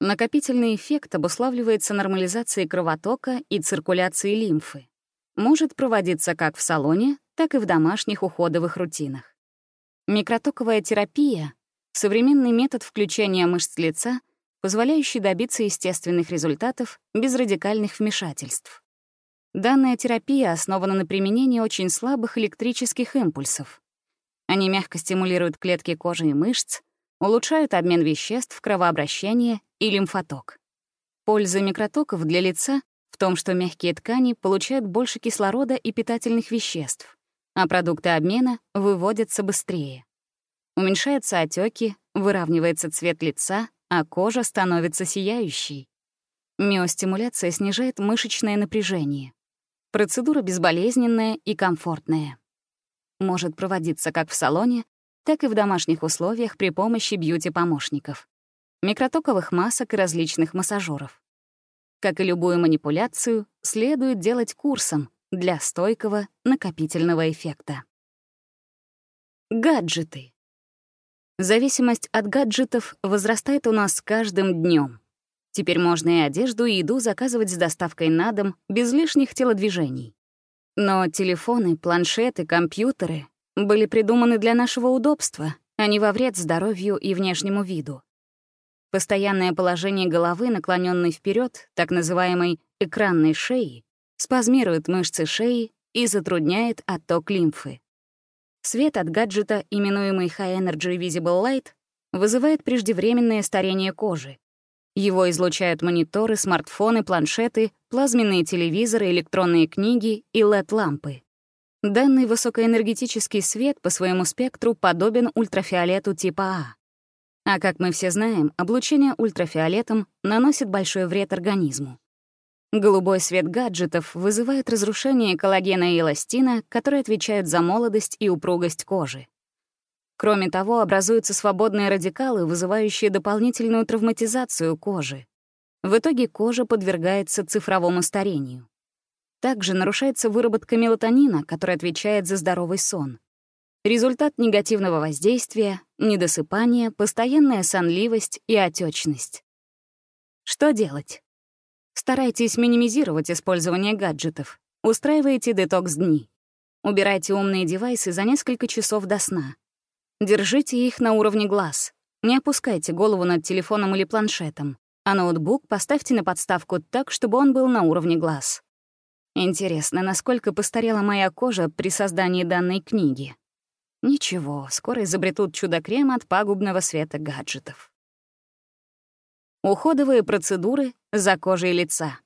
Накопительный эффект обуславливается нормализацией кровотока и циркуляцией лимфы. Может проводиться как в салоне, так и в домашних уходовых рутинах. Микротоковая терапия — современный метод включения мышц лица, позволяющий добиться естественных результатов без радикальных вмешательств. Данная терапия основана на применении очень слабых электрических импульсов. Они мягко стимулируют клетки кожи и мышц, улучшают обмен веществ, кровообращение и лимфоток. Польза микротоков для лица в том, что мягкие ткани получают больше кислорода и питательных веществ, а продукты обмена выводятся быстрее. Уменьшаются отеки, выравнивается цвет лица, а кожа становится сияющей. Миостимуляция снижает мышечное напряжение. Процедура безболезненная и комфортная. Может проводиться как в салоне, так и в домашних условиях при помощи бьюти-помощников, микротоковых масок и различных массажеров. Как и любую манипуляцию, следует делать курсом для стойкого накопительного эффекта. Гаджеты. Зависимость от гаджетов возрастает у нас с каждым днем. Теперь можно и одежду, и еду заказывать с доставкой на дом без лишних телодвижений. Но телефоны, планшеты, компьютеры были придуманы для нашего удобства, а не во вред здоровью и внешнему виду. Постоянное положение головы, наклоненной вперед, так называемой экранной шеи, спазмирует мышцы шеи и затрудняет отток лимфы. Свет от гаджета, именуемый High Energy Visible Light, вызывает преждевременное старение кожи. Его излучают мониторы, смартфоны, планшеты, плазменные телевизоры, электронные книги и LED-лампы. Данный высокоэнергетический свет по своему спектру подобен ультрафиолету типа А. А как мы все знаем, облучение ультрафиолетом наносит большой вред организму. Голубой свет гаджетов вызывает разрушение коллагена и эластина, которые отвечают за молодость и упругость кожи. Кроме того, образуются свободные радикалы, вызывающие дополнительную травматизацию кожи. В итоге кожа подвергается цифровому старению. Также нарушается выработка мелатонина, который отвечает за здоровый сон. Результат негативного воздействия — недосыпание, постоянная сонливость и отечность. Что делать? Старайтесь минимизировать использование гаджетов. Устраивайте детокс-дни. Убирайте умные девайсы за несколько часов до сна. Держите их на уровне глаз. Не опускайте голову над телефоном или планшетом, а ноутбук поставьте на подставку так, чтобы он был на уровне глаз. Интересно, насколько постарела моя кожа при создании данной книги. Ничего, скоро изобретут чудо-крем от пагубного света гаджетов. Уходовые процедуры за кожей лица.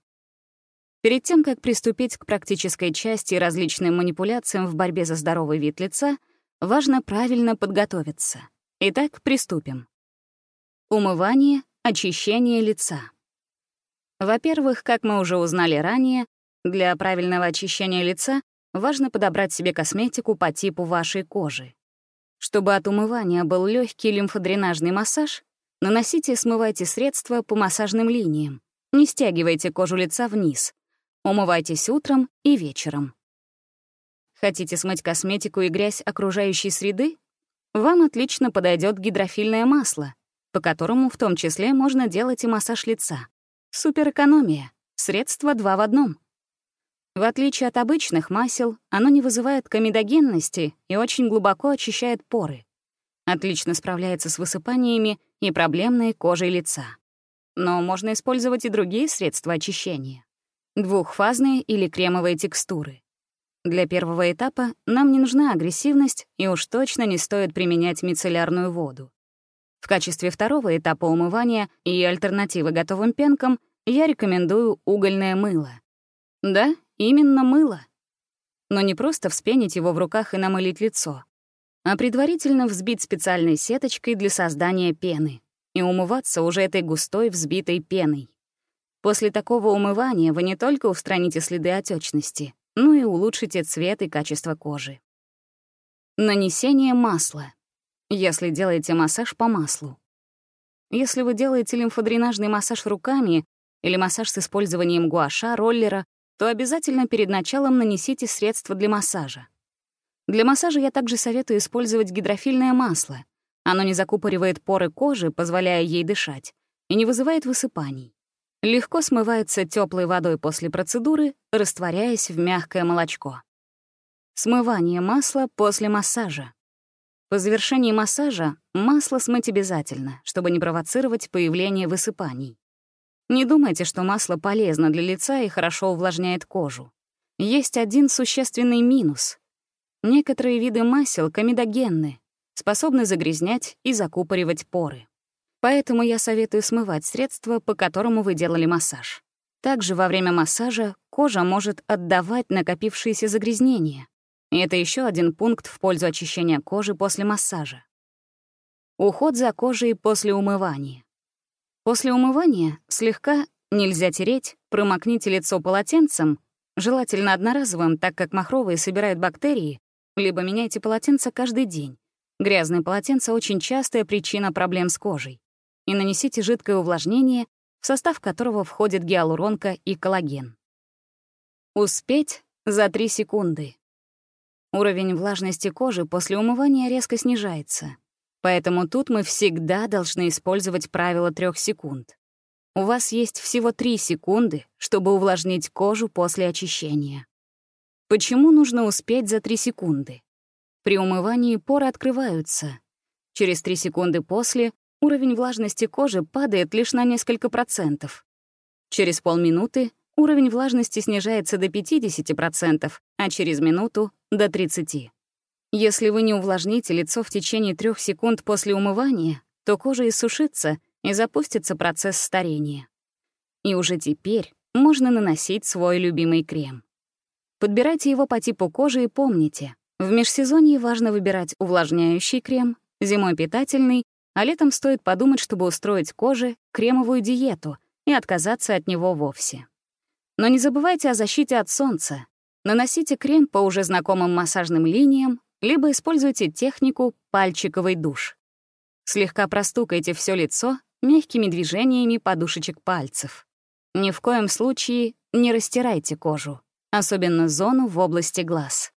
Перед тем, как приступить к практической части и различным манипуляциям в борьбе за здоровый вид лица, важно правильно подготовиться. Итак, приступим. Умывание, очищение лица. Во-первых, как мы уже узнали ранее, для правильного очищения лица важно подобрать себе косметику по типу вашей кожи. Чтобы от умывания был легкий лимфодренажный массаж, наносите и смывайте средства по массажным линиям. Не стягивайте кожу лица вниз. Умывайтесь утром и вечером. Хотите смыть косметику и грязь окружающей среды? Вам отлично подойдет гидрофильное масло, по которому в том числе можно делать и массаж лица. Суперэкономия. Средство два в одном. В отличие от обычных масел, оно не вызывает комедогенности и очень глубоко очищает поры. Отлично справляется с высыпаниями и проблемной кожей лица. Но можно использовать и другие средства очищения. Двухфазные или кремовые текстуры. Для первого этапа нам не нужна агрессивность и уж точно не стоит применять мицеллярную воду. В качестве второго этапа умывания и альтернативы готовым пенкам я рекомендую угольное мыло. Да, Именно мыло. Но не просто вспенить его в руках и намылить лицо, а предварительно взбить специальной сеточкой для создания пены и умываться уже этой густой взбитой пеной. После такого умывания вы не только устраните следы отечности, но и улучшите цвет и качество кожи. Нанесение масла. Если делаете массаж по маслу. Если вы делаете лимфодренажный массаж руками, или массаж с использованием гуаша, роллера, то обязательно перед началом нанесите средства для массажа. Для массажа я также советую использовать гидрофильное масло. Оно не закупоривает поры кожи, позволяя ей дышать, и не вызывает высыпаний. Легко смывается теплой водой после процедуры, растворяясь в мягкое молочко. Смывание масла после массажа. По завершении массажа масло смыть обязательно, чтобы не провоцировать появление высыпаний. Не думайте, что масло полезно для лица и хорошо увлажняет кожу. Есть один существенный минус. Некоторые виды масел комедогенны, способны загрязнять и закупоривать поры. Поэтому я советую смывать средство, по которому вы делали массаж. Также во время массажа кожа может отдавать накопившиеся загрязнения. И это еще один пункт в пользу очищения кожи после массажа. Уход за кожей после умывания. После умывания слегка, нельзя тереть, промокните лицо полотенцем, желательно одноразовым, так как махровые собирают бактерии, либо меняйте полотенце каждый день. Грязные полотенца — очень частая причина проблем с кожей и нанесите жидкое увлажнение, в состав которого входит гиалуронка и коллаген. Успеть за 3 секунды. Уровень влажности кожи после умывания резко снижается, поэтому тут мы всегда должны использовать правило 3 секунд. У вас есть всего 3 секунды, чтобы увлажнить кожу после очищения. Почему нужно успеть за 3 секунды? При умывании поры открываются. Через 3 секунды после уровень влажности кожи падает лишь на несколько процентов. Через полминуты уровень влажности снижается до 50%, а через минуту — до 30%. Если вы не увлажните лицо в течение трех секунд после умывания, то кожа иссушится и запустится процесс старения. И уже теперь можно наносить свой любимый крем. Подбирайте его по типу кожи и помните, в межсезонье важно выбирать увлажняющий крем, зимой питательный, а летом стоит подумать, чтобы устроить коже кремовую диету и отказаться от него вовсе. Но не забывайте о защите от солнца. Наносите крем по уже знакомым массажным линиям, либо используйте технику пальчиковый душ. Слегка простукайте все лицо мягкими движениями подушечек пальцев. Ни в коем случае не растирайте кожу, особенно зону в области глаз.